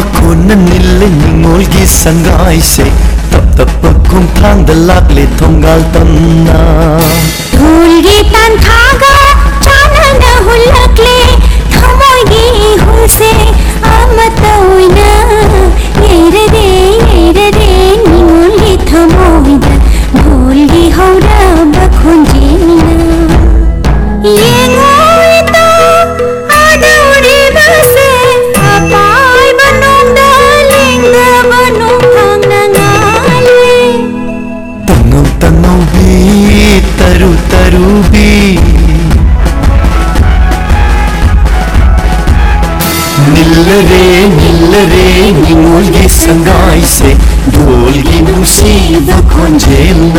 मकोनोलगी संगाइसे तब तब पकुम तन्ना ನಿಲ್ಲರೆ ನಿಲ್ಲರೆ ನಿನ್ನೋಲ್ಗೆ ಸಂಗಾಯಿಸೆ ಢೋಲ್ಗೆ ನುಸಿದ ಕೊಂಜೇಲ್ನ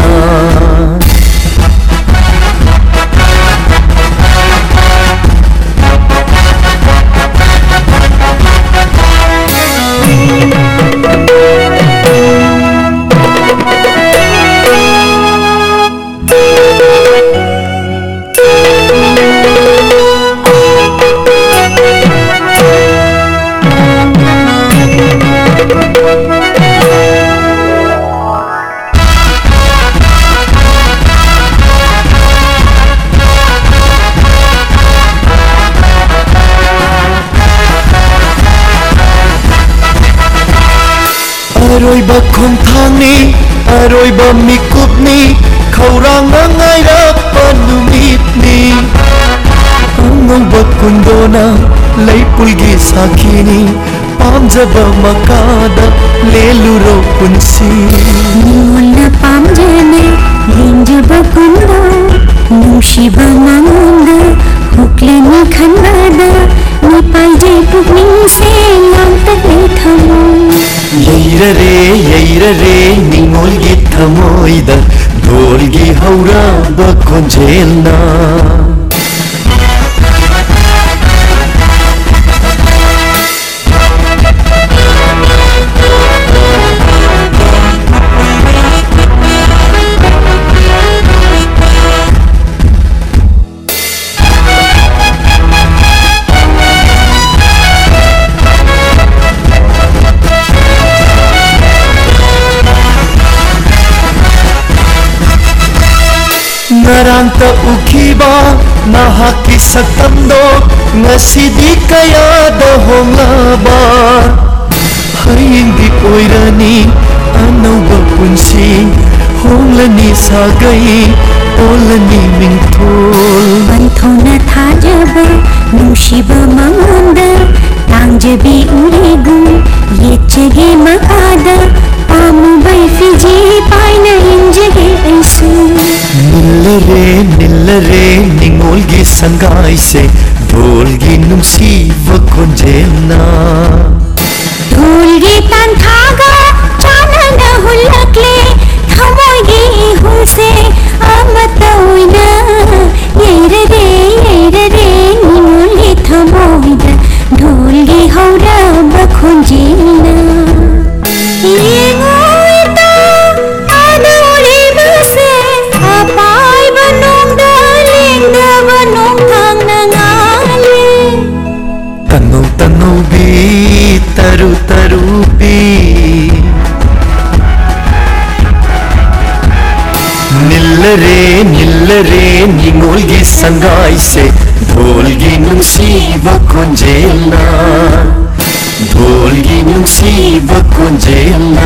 Aroiba khomthani, aroiba mikupni, khawrang ngaira panumitni. Ungang bakundona, laipulgi sakini, pamjaba makada leluro punsi. Nuna pamjane, linjaba kundo, nushiba mananda, hukle ni khanada, nipai je pugni se. ಐರರೇ ಐರರೇ ನಿಮ್ಮೊಳ್ಗಿ ತಮೋಯ್ದ ದೋಳ್ಗಿ ಹೌರಾದ ಕೊಂಜೇಲ್ನಾ ꯉꯔꯥꯡꯇ ꯎꯈꯤꯕ ꯅꯍꯥꯛꯀꯤ ꯁꯛꯇꯝꯗꯣ ꯉꯁꯤꯗꯤ ꯀꯌꯥꯗ ꯍꯣꯡꯂꯕ ꯍꯌꯦꯡꯗꯤ ꯑꯣꯏꯔꯅꯤ ꯑꯅꯧꯕ ꯄꯨꯟꯁꯤ ꯍꯣꯡꯂꯅꯤ ꯁꯥꯒꯩ ꯑꯣꯜꯂꯅꯤ ꯃꯤꯡꯊꯣꯜ ꯄꯟꯊꯧꯅ ꯊꯥꯖꯕ ꯅꯨꯡꯁꯤꯕ ꯃꯉꯣꯟꯗ ꯇꯥꯡꯖꯕꯤ ꯎꯔꯦꯒꯨꯝ ꯌꯦꯠꯆꯒꯦ संगाई से ढोल गिनुम शिव कुंजेना ढोल गे तन थागा चानन हुलकले ನಿಲ್ಲರೆ ನಿಲ್ಲರೆ ನಿಂಗೋಲ್ಗೆ ಸಂಗಾಯಿಸೆ ಢೋಲ್ಗೆ ನುಂಸಿವ ಕೊಂಜೇಲ್ನ ಢೋಲ್ಗೆ ನುಂಸಿವ ಕೊಂಜೇಲ್ನ